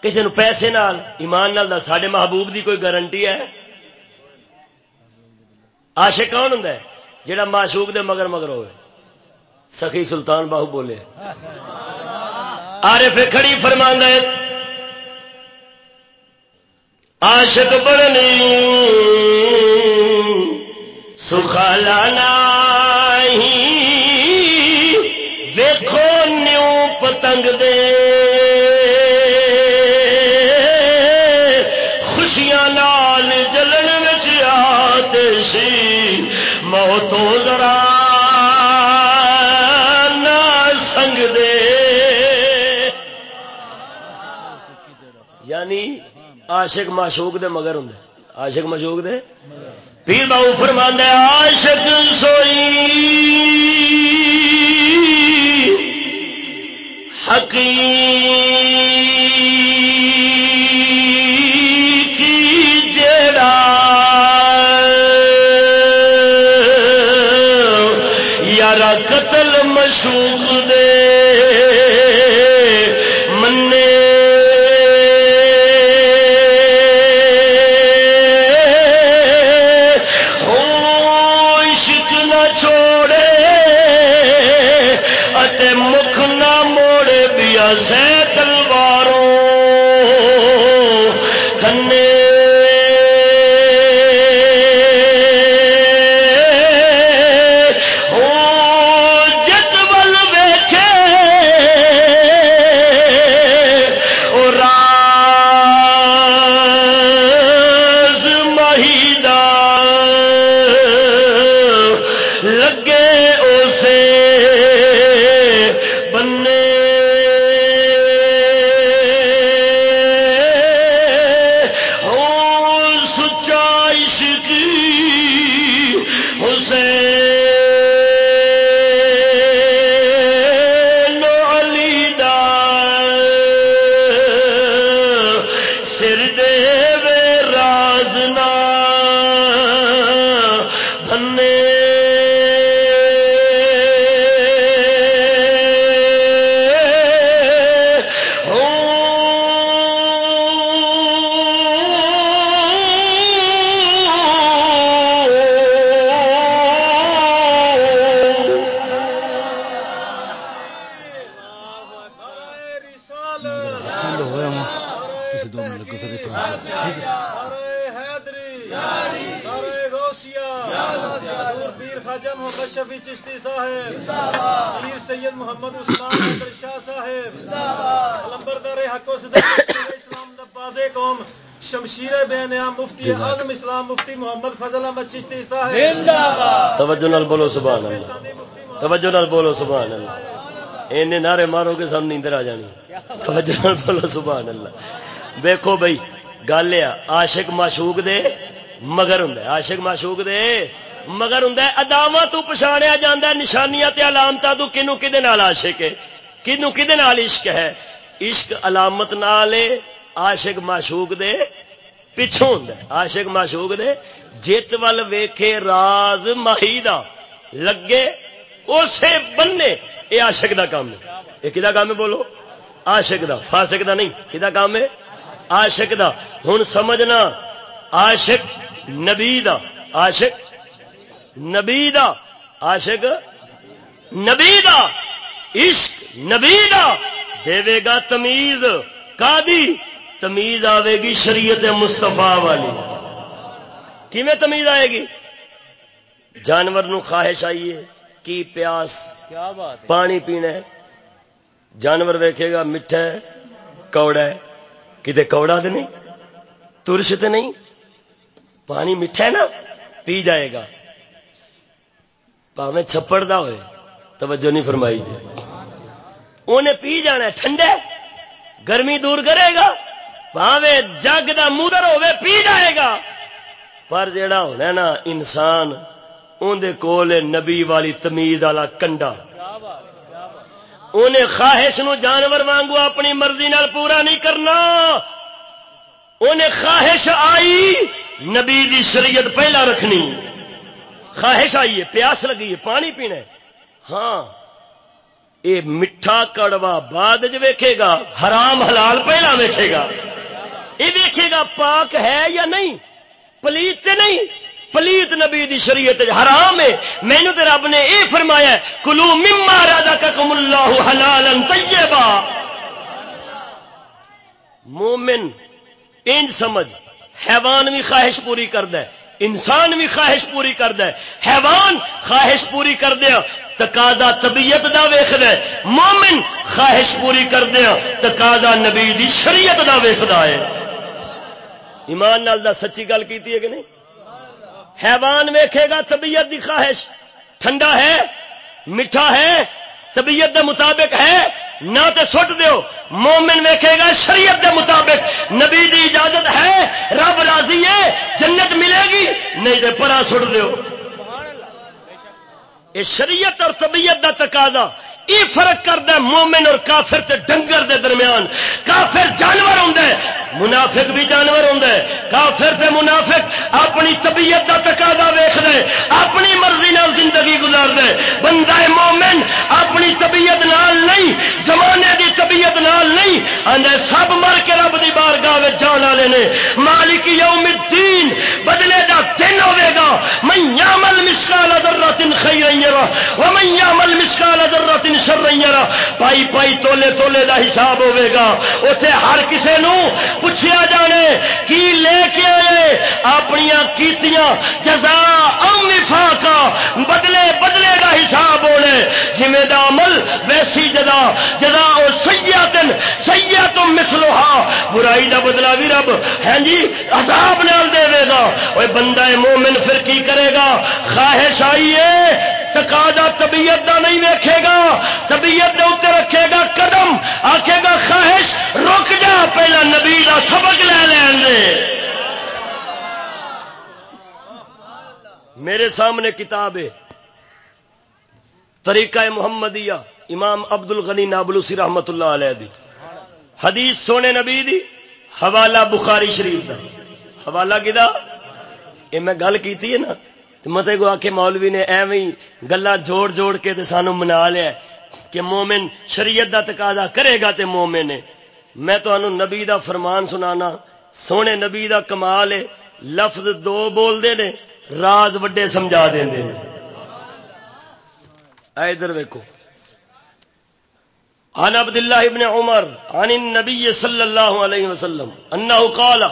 کسی نو پیسے نال، ایمان نال دا سڈے محبوب دی کوئی گارنٹی ہے؟ آشے کون ہوں جہاں معشوق دے مگر مگر ہوئے سخی سلطان باہو بولے۔ آر پھر کھڑی فرما آشک بڑنی سخالا دیکھو نیو پتنگ دے۔ عاشق معشوق دے مگر ہوں عاشق معشوق دے۔ پیر باؤ فرما عاشق سوئی۔ حقیق توجہ نال بولو سبحان اللہ۔ توجہ نال بولو سبحان اللہ۔ این نعرے مارو گے سب نیندر آ جانی۔ توجہ نال بولو سبحان اللہ۔ دیکھو بھائی گل ہے عاشق معشوق دے مگر ہوں عاشق معشوق دے مگر ہوں اداوا تو پچھاڑیا جا نشانیاں علامت تو کنو کہ عاشق ہے؟ کنو کہ عشق ہے؟ عشق علامت نال عاشق معشوق دے پچھوں ہوں عاشق معشوق دے جت ول ویکھے راز ماہی دا لگے، اسے بننے یہ آشک دا کام ہے۔ یہ کدا کام ہے بولو؟ آشک دا۔ فاسک دا نہیں۔ کدا کام ہے؟ آشک دا۔ ہوں سمجھنا آشک نبی دا۔ آشک نبی دا۔ آشک نبی دا۔ عشق نبی دا۔ دے گا تمیز۔ کا دی؟ تمیز آئے گی شریعت مستفا والی۔ کیویں تمیز آئے گی؟ جانور نو خواہش آئیے کی پیاس کیا بات پانی پینا ہے۔ جانور ویکھے گا میٹھا ہے کوڑا ہے۔ کتنے کوڑا تو نہیں ترش تو نہیں پانی میٹھا ہے نا پی جائے گا۔ پاوے چھپڑ دا ہوئے توجہ نہیں فرمائی جی۔ انہیں پی جانا ہے ٹھنڈے گرمی دور کرے گا پاوے جگ دا مودر ہوے پی جائے گا۔ پر جڑا ہونا نا انسان اندر کول نبی والی تمیز والا کنڈا۔ انہیں خواہش نو جانور وانگو اپنی مرضی نال پورا نہیں کرنا۔ انہیں خواہش آئی، نبی دی شریعت پہلا رکھنی۔ خواہش آئی ہے، پیاس لگی ہے، پانی پینا ہاں یہ میٹھا کڑوا بعد ویکھے گا، حرام حلال پہلا ویکھے گا۔ یہ ویکھے گا پاک ہے یا نہیں؟ پلیت تے نہیں، پلیت نبی دی شریعت حرام ہے۔ مینو تے رب نے اے فرمایا کلو مما رادا کم اللہ حلالا طیبا۔ مومن ان سمجھ، حیوان بھی خواہش پوری کرد انسان بھی خواہش پوری کرد حیوان خواہش پوری کر دیا تقاضا طبیعت دا ویخد مومن خواہش پوری کر دیا تقاضا نبی دی شریعت دا ویخدا ہے۔ ایمان نال دا سچی گل کی کہ نہیں؟ حیوان ویکھے گا طبیعت دی خواہش۔ ٹھنڈا ہے، میٹھا ہے، طبیعت دے مطابق ہے، نہ تے سٹ دیو۔ مومن ویکھے گا شریعت دے مطابق۔ نبی دی اجازت ہے، رب راضی ہے، جنت ملے گی، نہیں تے پرا سٹ دیو۔ یہ شریعت اور طبیعت دا تقاضا۔ یہ فرق کرتا مومن اور کافر تے ڈنگر دے درمیان۔ کافر جانور ہوں منافق بھی جانور ہوں کافر تے منافق اپنی طبیعت کا تقاضا ویخ دے اپنی مرضی نال زندگی گزار دے بندہ مومن، اپنی طبیعت نال نہیں، زمانے دی طبیعت نال نہیں۔ آدھے سب مر کے رب دی بارگاہ جان والے نے۔ مالک یوم الدین، بدلے دا دن ہوے گا۔ میں یامل مشکال ادر رتن خی رہی یرا وہ میں یامل مشکال ادر ذرات شر یرا پائی پائی تولے تولے دا حساب ہوے گا۔ اتنے ہر کسی پوچھیا جانے کی لے کے آئے اپنی کیتیاں؟ جزا ام وفاقا بدلے بدلے دا حساب ہونے جویں دا عمل ویسی جزا جزا او سیئاتن سیئاتم مثلھا برائی دا بدلہ بھی رب ہیں جی عذاب نال دے گا۔ اوے بندہ مومن پھر کی کرے گا؟ خواہش آئی ہے تقاضا طبیعت دا نہیں ویکھے گا، طبیعت دے اتنے رکھے گا قدم، آکھے گا خواہش، رک جا، پہلا نبی دا سبق لے لین دے۔ میرے سامنے کتاب ہے۔ طریقہ محمدیہ، امام ابد الغنی نابلوسی رحمت اللہ علیہ دی۔ حدیث سونے نبی دی، حوالہ بخاری شریف دا۔ حوالہ کدا یہ میں گل کی نا مت کو آ کے مولوی نے ایویں گلا جوڑ جوڑ کے تے سانو منا لیا کہ مومن شریعت دا تقاضا کرے گا تے مومن ہے۔ میں تو انو نبی دا فرمان سنانا، سونے نبی دا کمال ہے، لفظ دو بول دے نے، راز وڈے سمجھا دیں دے ادھر ویکو عن عبد الله ابن عمر، عن النبي صلى الله عليه وسلم انه قال،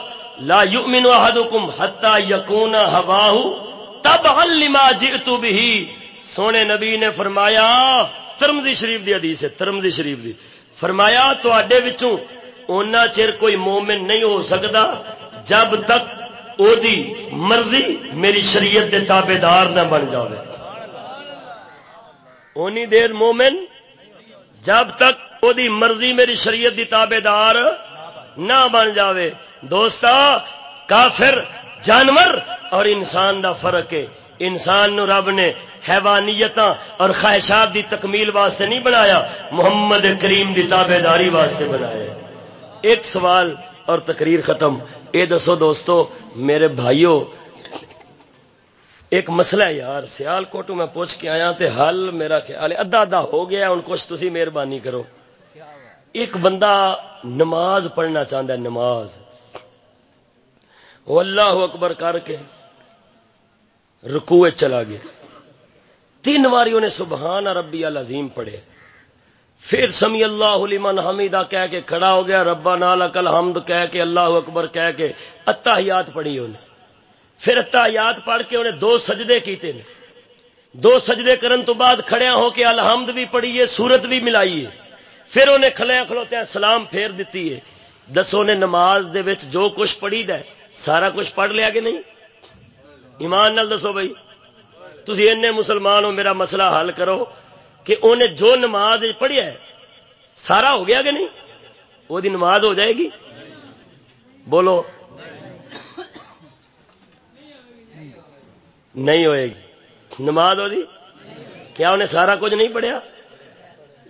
لا يؤمن احدكم حتى يكون هواه تبعا لما جئت به۔ سونے نبی نے فرمایا، ترمذی شریف دی حدیث ہے، ترمذی شریف دی۔ فرمایا، تواڈے وچوں اونا چر کوئی مومن نہیں ہو سکتا جب تک او دی مرضی میری شریعت دے تابعدار نہ بن جاوے۔ اونی دیر مومن جب تک وہ مرضی میری شریعت دی تابے دار نہ بن جاوے۔ دوستا، کافر جانور اور انسان دا فرق ہے۔ انسان نو رب نے حیوانیت اور خواہشات دی تکمیل واسطے نہیں بنایا محمد کریم دی تابے داری واسطے بنایا۔ ایک سوال اور تقریر ختم۔ اے دسو دوستو میرے بھائیوں ایک مسئلہ ہے یار سیال کوٹو میں پوچھ کے آیا تے حل میرا خیال ہے ادا ادا ہو گیا ان کچھ تسی مہربانی کرو۔ ایک بندہ نماز پڑھنا چاہتا ہے نماز۔ وہ اللہ اکبر کر کے رکوے چلا گیا۔ تین باری انہیں سبحان ربی العظیم پڑھے۔ پھر سمی اللہ لمن حمیدہ کہہ کے کھڑا ہو گیا۔ ربا نال اکل حمد کہہ کے اللہ اکبر کہہ کے اتحیات پڑھی انہیں۔ پھر یاد پڑھ کے انہیں دو سجدے کیتے ہیں دو سجدے کرن تو بعد کھڑیا ہو کے الحمد بھی پڑھیے سورت بھی ملائیے پھر انہیں کھلیا کھلوتے سلام پھیر دیتی ہے۔ دسو نے نماز دے وچ جو کچھ پڑھی دا سارا کچھ پڑھ لیا کہ نہیں؟ ایمان نال دسو بھائی تھی این مسلمان ہو، میرا مسئلہ حل کرو کہ انہیں جو نماز پڑھیا ہے، سارا ہو گیا کہ نہیں؟ وہ نماز ہو جائے گی؟ بولو۔ نہیں ہوئے گی۔ نماز ہو دی؟ کیا انہیں سارا کچھ نہیں پڑھیا؟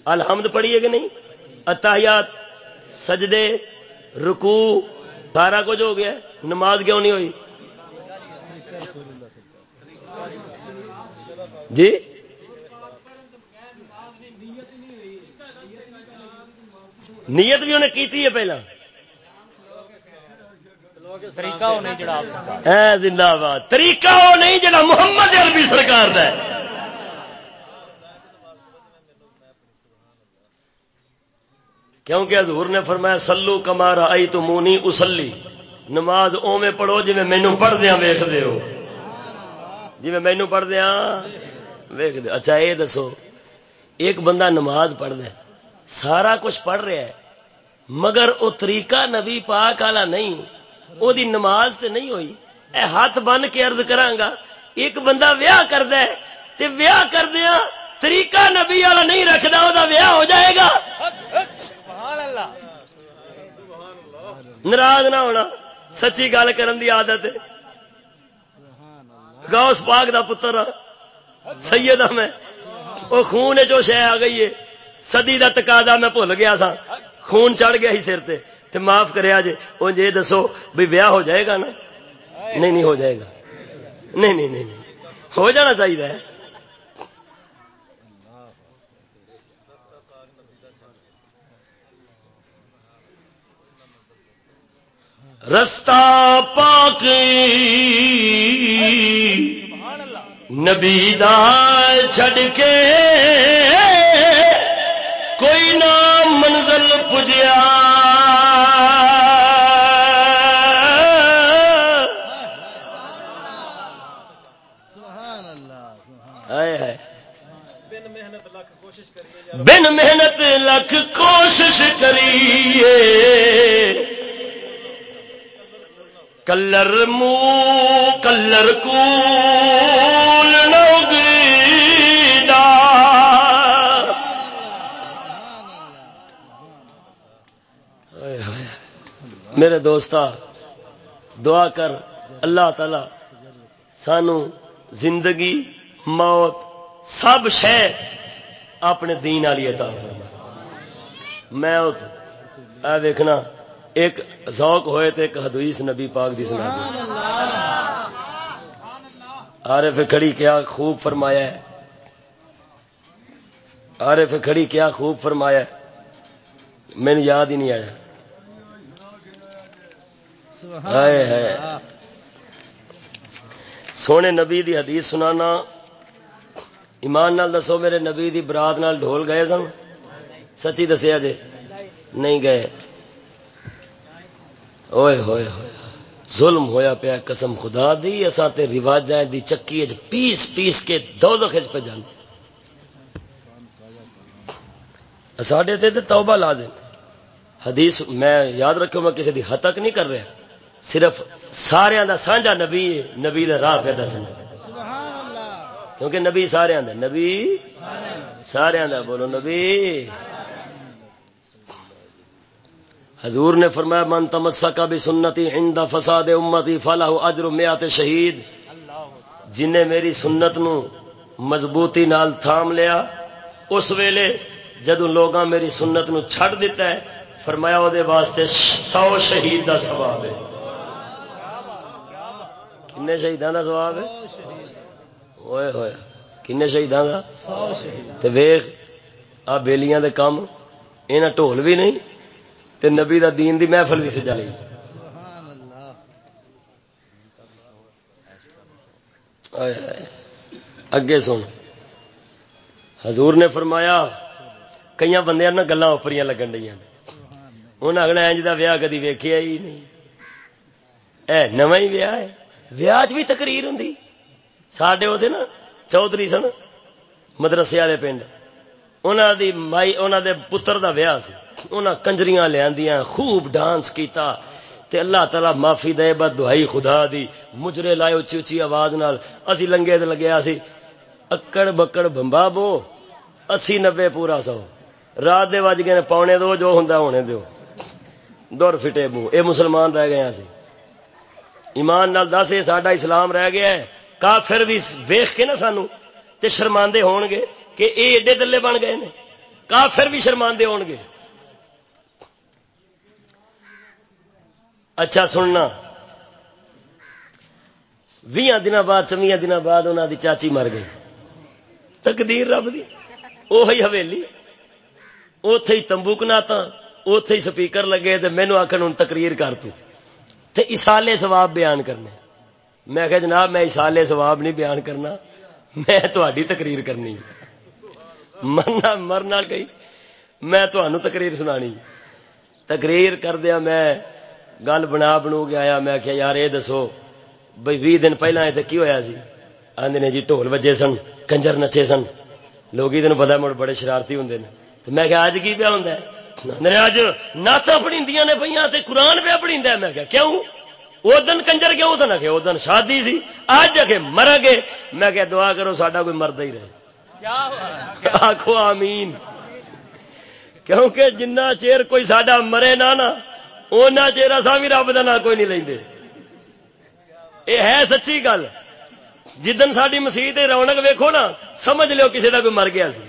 الحمد پڑھی ہے کہ نہیں؟ اتحیات سجدے رکو سارا کچھ ہو گیا نماز کیوں نہیں ہوئی؟ جی؟ نیت بھی انہیں کی ہے پہلے طریقہ وہ نہیں زندہ باد طریقہ وہ نہیں جڑا محمد عربی سرکار دا ہے۔ کیونکہ حضور نے فرمایا سلو کمارا آئی تو مونی اسلی نماز اوے پڑھو جی مینو پڑھدیا ویخ ہو۔ جی مینو پڑھدیا ویخ دے اچھا یہ دسو، ایک بندہ نماز پڑھ دے سارا کچھ پڑھ رہا ہے، مگر وہ طریقہ نبی پاک والا نہیں۔ وہ نماز تے نہیں ہوئی۔ اے ہاتھ بن کے ارد کرانگا ایک بندہ ویاہ کرد ویاہ کردیا طریقہ نبی والا نہیں رکھتا وہ ویاہ ہو جائے گا۔ ناراض نہ ہونا، سچی گل کرن دی عادت ہے۔ گوس پاک دا پتر سید میں۔ وہ خون جو شہ آ گئی ہے۔ سدی دا تقاضا میں بھول گیا سا خون چڑھ گیا ہی سر تے۔ تے معاف کرے جی وہ جی دسو بھی ویاہ ہو جائے گا نا؟ نہیں نہیں ہو جائے گا۔ نہیں نہیں نہیں۔ ہو جانا چاہیے۔ رستہ پاک نبی دا چھڑ کے کوئی نہ منزل پجیا۔ بن محنت لکھ کوشش کریے۔ کلر منہ، کلر کو میرے دوست دعا کر اللہ تعالی سانو زندگی، موت، سب شہ اپنے دین والی عطا فرما میں دیکھنا ایک ذوق ہوئے تو ایک حدیث نبی پاک دی سنا آرے کھڑی کیا خوب فرمایا ہے۔ آرے پھر کھڑی کیا خوب فرمایا ہے۔ مینو یاد ہی نہیں آیا۔ سونے نبی دی حدیث سنانا۔ ایمان نال دسو میرے نبی دی برات نال ڈھول گئے سن؟ سچی دسیا جی نہیں گئے۔ ہوئے ہوئے ہوئے ظلم ہویا پیا قسم خدا دی اصا تے رواج دی چکی پیس پیس کے دو دخ پہ جانے ساڈے تے توبہ لازم۔ حدیث میں یاد رکھو میں کسی دی حتک نہیں کر رہا۔ صرف سارا دا سانجا نبی نبی دا راہ پہ دسنا کیونکہ نبی سارا دا نبی سارا دا بولو نبی۔ حضور نے فرمایا، من تمسا کا بھی سنتی عند فساد امتی فلاح اجر میات شہید. جن نے میری سنت نو مضبوطی نال تھام لیا، اس ویلے جدو لوگ میری سنت نو چھڑ دیتا ہے، فرمایا وہ واسطے سو شہید دا سواب ہے۔ کن شہیدان کا سواب ہے؟ ہوئے ہوئے کن شہیدان کا ویخ آ بیلیاں دے کام یہ ٹول بھی نہیں؟ تے نبی دا دین دی محفل بھی سجا لی۔ اگے سن۔ حضور نے فرمایا کئی بندے نا گلیں اوپری لگن ڈی انہیں اگلا انج کا ویاہ کدی ویکیا ہی نہیں۔ اے نو ہی ویاہ ہے۔ ویاہ چ بھی تقریر ہوں سڈے وہ نا چودھری سن مدرسے والے پنڈ۔ انہوں دی مائی انہوں دے پتر دا ویاہ سی۔ انہاں کنجریاں لیا خوب ڈانس کیتا۔ تے اللہ تعالی معافی دے بد دہائی خدا دی۔ مجرے لائے اچھی اچھی آواز نال۔ اسی لنگے دے لگیا سی۔ اکڑ بکڑ بمبا بو۔ اسی نبے پورا سو۔ رات دے وج گئے، پونے دو جو ہوں ہونے دیو۔ دور فٹے بو۔ اے مسلمان رہ گئے سی۔ ایمان نال دس یہ ساڈا اسلام رہ گیا ہے۔ کافر بھی ویخ کے نا سانو۔ تے شرماندے ہون گے کہ اے ایڈے دلے بن گئے نے۔ کافر بھی شرماندے ہون گے۔ اچھا سننا۔ بھی دن بعد چمیا دن بعد انہوں دی چاچی مر گئی۔ تقدیر رب دی۔ وہی حویلی۔ اتے ہی تمبو کنا اتے ہی سپیکر لگے تو مینو آخر ہوں تقریر کر تو۔ تے اسالے سواب بیان کرنے۔ میں کہ جناب، میں اسالے سواب نہیں بیان کرنا۔ میں تھوڑی تقریر کرنی۔ مرنا مرنا گئی۔ میں تمہوں تقریر سنانی۔ تقریر کردیا میں گل بنا بنو کے آیا میں آخیا یار یہ دسو بھائی بھی دن پہلے اتنے کی ہوا سی؟ آدھے جی ٹول بجے سن کنجر نچے سن۔ لوگ تین پتا مڑ بڑے شرارتی ہوں تو میں اج کی پیا ہوں اج نعت پڑی نے پہ قرآن پہ پڑی میں کیا کیوں؟ وہ دن کنجر کیوں تھا؟ کہ وہ دن شادی سی۔ اج آ کے مر گئے میں کہ دعا کرو ساڈا کوئی مرد ہی رہے۔ آخو آمین۔ کیونکہ جنہ چیر کوئی ساڈا مرے نہ نا اُنہ چیر اصا بھی رب کا نام کوئی نہیں لیں یہ ہے سچی گل۔ جدن ساری مسیح رونق ویکو نا، سمجھ لو کسی کا کوئی مر گیا سی۔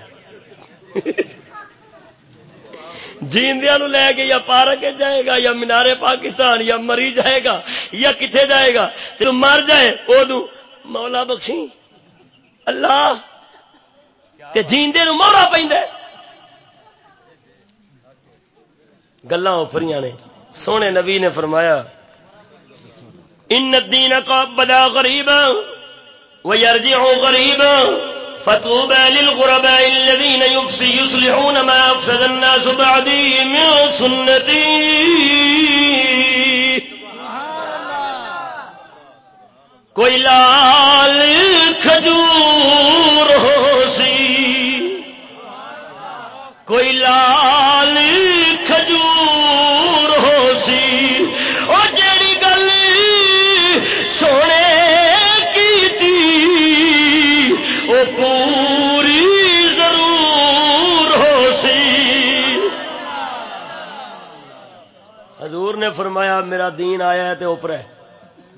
جیندیا لے کے یا پارک جائے گا، یا مینارے پاکستان، یا مری جائے گا، یا کتنے جائے گا تو مر جائے ادو مولا بخشی۔ اللہ۔ جیندے مورا پہ گلا اوپری نے۔ سونے نبی نے فرمایا ان الدین کا بدا غریبا ويرجع غریبا فتوبى للغرباء الذين يصلحون ما أفسد الناس بعدي من سنتي کوئی لال کھجور ہو سی۔ کوئی لال نے فرمایا، میرا دین آیا ہے تو اوپر ہے.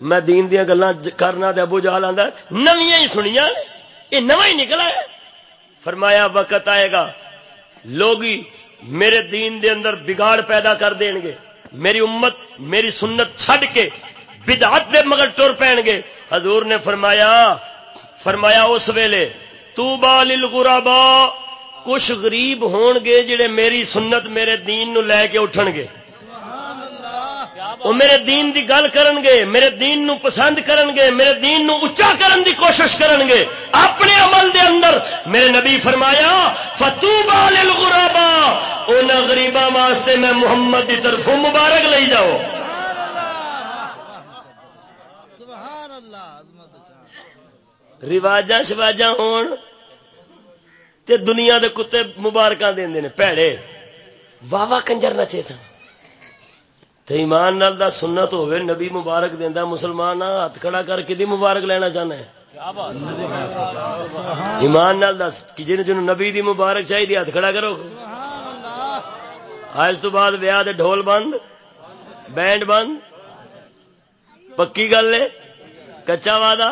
میں دین دیا گلا کرنا ابو جہل آتا نویاں ہی سنیا یہ نواں ہی نکلا ہے. فرمایا، وقت آئے گا لوگ میرے دین دے اندر بگاڑ پیدا کر دیں گے، میری امت، میری سنت چھڈ کے بدعت دے مگر ٹر پین گے. حضور نے فرمایا فرمایا اس ویلے تو بال گرابا کچھ غریب ہون گے جڑے میری سنت میرے دین نو لے کے اٹھن گے. وہ میرے دین دی گل کرن گے، میرے دین نو پسند کرن گے، میرے دین نو اچا کرن دی کوشش کرن گے۔ اپنے عمل دے اندر میرے نبی فرمایا فتوبا للغربا ان غریباں واسطے میں محمد دی طرف مبارک لئی جاؤ رواجاں شواجاں ہون تے دنیا دے کتے مبارکاں دیندے نے، پیڑے۔ واہ واہ کنجر نچے سن۔ تو ایمان نال دا سنت ہوے نبی مبارک دینا مسلمان ہاتھ کھڑا کر کے دی مبارک لینا چاہنا ہے۔ ایمان نال دس جن جن نبی دی مبارک چاہیے ہاتھ کھڑا کرو۔ آج تو بعد ویاہ دے ڈھول بند بینڈ بند۔ پکی گل ہے کچا وعدہ۔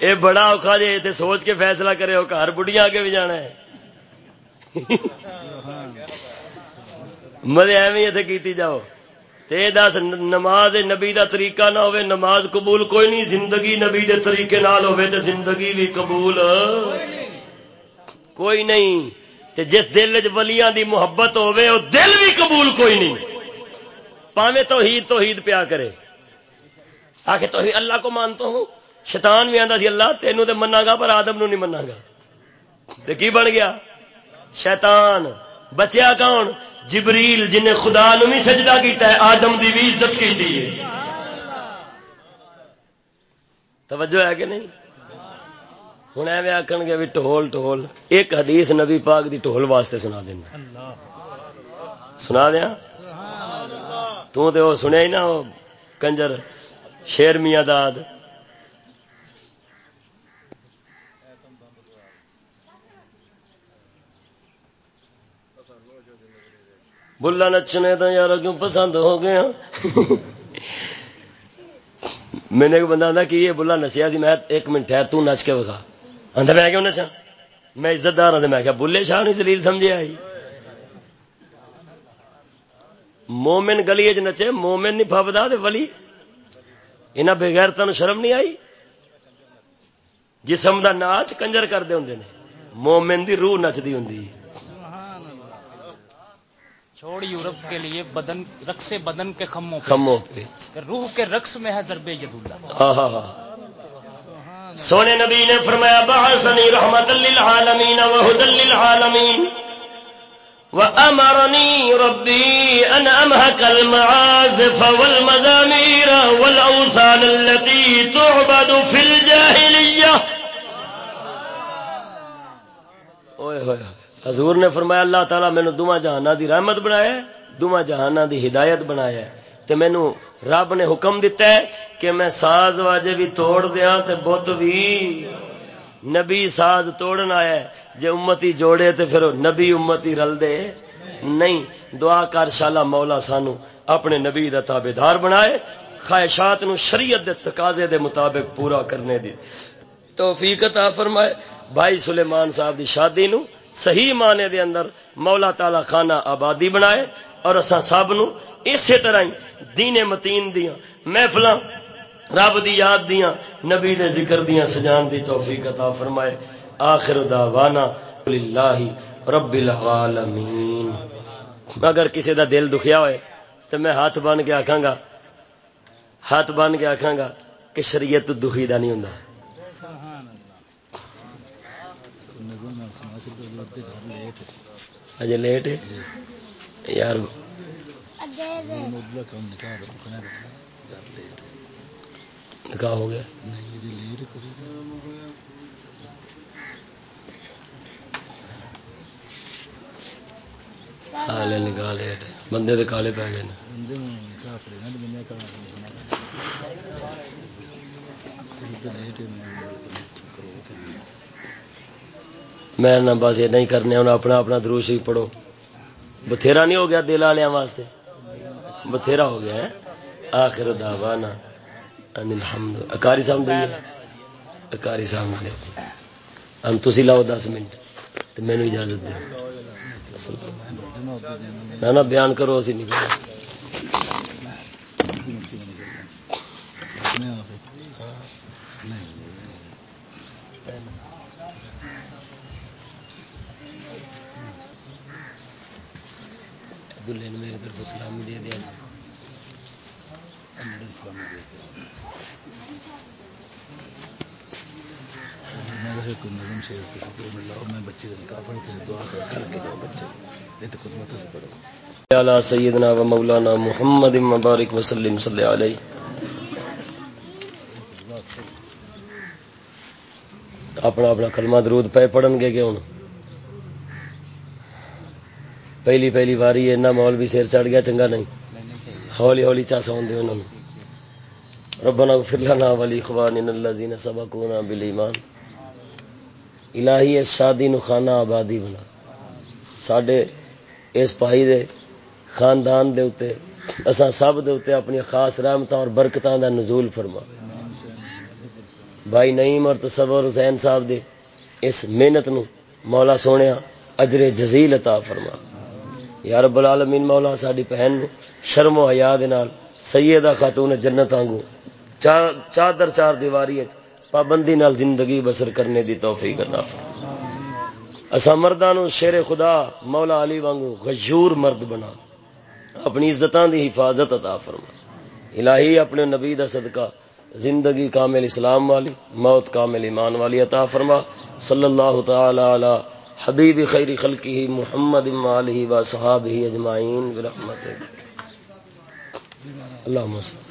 یہ بڑا اوکھا جی سوچ کے فیصلہ کرے ہو گھر بڑھیا آگے بھی جانا ہے۔ مزے ایویں اتنے کیتی جاؤ۔ تے دس، نماز نبی دا طریقہ نہ ہوئے نماز قبول کوئی نہیں، زندگی نبی دے طریقے نال ہوئے تے زندگی بھی قبول۔ کوئی نہیں۔ تے جس دل ولیاں دی محبت ہوئے وہ دل بھی قبول کوئی نہیں۔ پاوے تو ہی تو ہید پیا کرے۔ آ کے تو اللہ کو مانتا ہوں؟ شیطان بھی آتا سی، اللہ تینوں تے منا گا، پر آدم نو نہیں منا گا۔ تے کی بن گیا؟ شیطان۔ بچیا کون؟ جبریل جن خدا نو بھی سجدہ کیتا ہے، آدم دی بھی عزت کی توجہ ہے کہ نہیں؟ ہوں ایویں آخن گے بھی ٹول ٹول ایک حدیث نبی پاک دی ٹول واسطے سنا دینا۔ سنا دیا؟ تو تے وہ سنیا ہی نا وہ کنجر شیر میاں داد۔ بلا نچنے تو یار کیوں پسند ہو گیا ہاں؟ میں نے ایک بندہ آتا کہ یہ بلا نچیا سی، میں ایک منٹ ٹھہر، تو نچ کے بکھا اندر میں کیوں نچا میں عزت دار ہوں میں کیا بلے شاہ نہیں سلیل سمجھے آئی مومن گلی چ نچے، مومن نہیں فبدا ولی۔ یہاں بغیر تین شرم نہیں آئی؟ جسم دا ناچ کنجر کرتے ہوں مومن دی روح نچتی ہوں چھوڑ یورپ کے لیے بدن رقص بدن کے خموں خموں پہ۔ روح کے رقص میں ہے ضرب یداللہ ہاں ہاں ہاں۔ سونے نبی نے فرمایا بعثنی رحمت للعالمین وهدى للعالمین۔ وامرنی ربی ان امحق المعازف والمزامیر والاوثان التي تعبد في الجاهلیہ اوئے ہوئے۔ حضور نے فرمایا، اللہ تعالیٰ مینو دونوں جہانہ دی رحمت بنایا دونوں جہانہ دی ہدایت بنایا تے مینو رب نے حکم دیتا ہے کہ میں ساز واجے بھی توڑ دیا تے بت بھی نبی ساز توڑن آیا ہے۔ جے امتی جوڑے تے پھر نبی امتی رل دے۔ نہیں، دعا کر شالا مولا سانو اپنے نبی دا تابے دار بنائے۔ خواہشات نو شریعت دے تقاضے دے مطابق پورا کرنے دی توفیق عطا فرمائے۔ بھائی سلیمان صاحب دی شادی نو صحیح معنی دے اندر مولا تعالی خانہ آبادی بنائے اور اساں سب نو اسی طرح ہی دین متین دیا محفل رب دی یاد دیا نبی دے ذکر دیا سجان دی توفیق عطا فرمائے۔ آخر دعوانا للہ رب العالمین۔ اگر کسی دا دل دکھیا ہوئے تو میں ہاتھ بن کے آکھاں گا، ہاتھ بن کے آخا گا کہ شریعت دکھی دا نہیں ہوں اجے لیٹ یار۔ نکاح ہو گیا۔ ہال نکاح لیٹ بندے تو کالے پی گئے میں نہ بس یہ نہیں کرنے ہوں اپنا اپنا دروش ہی پڑھو۔ بتھیرا نہیں ہو گیا دل والوں واسطے؟ بتھیرا ہو گیا ہے۔ آخر دعوانا ان الحمد۔ اکاری صاحب دے اکاری صاحب دے ہم تسی لاؤ دس منٹ تو مینو اجازت دے نہ بیان کرو، اسی نکل دلے نے میری طرف سلام دے دیا سیدنا و مولانا محمد مبارک وسلم صلی علیہ۔ اپنا اپنا کلمہ درود پہ پڑھن گے کہ ہوں؟ پہلی پہلی باری اینا مول بھی سیر چڑھ گیا، چنگا نہیں۔ ہولی ہولی چا سون دے انہوں ربنا اغفر لنا ولی اخواننا الذين سبقونا بالایمان الہی اس شادی نو خانہ آبادی بنا۔ ساڈے اس پائی دے خاندان دے اوتے، اساں سب دے اوتے اپنی خاص رحمتاں اور برکتاں دا نزول فرما۔ بھائی نعیم اور تصور حسین صاحب دے اس محنت نو مولا سونیا اجر جزیل عطا فرما۔ یا رب العالمین مولا ساری بہن شرم و حیا سیدہ خاتون جنت آنگو۔ چادر چار دیواری پابندی نال زندگی بسر کرنے دی توفیق عطا اسا مردانو شیر خدا مولا علی وانگو غجور مرد بنا۔ اپنی عزتاں دی حفاظت عطا فرما الہی اپنے نبی دا صدقہ زندگی کامل اسلام والی، موت کامل ایمان والی عطا فرما۔ صلی اللہ تعالی علی حبیب خیر خلقی محمد علیہ و صحاب ہی اجمائین اللہ مسلم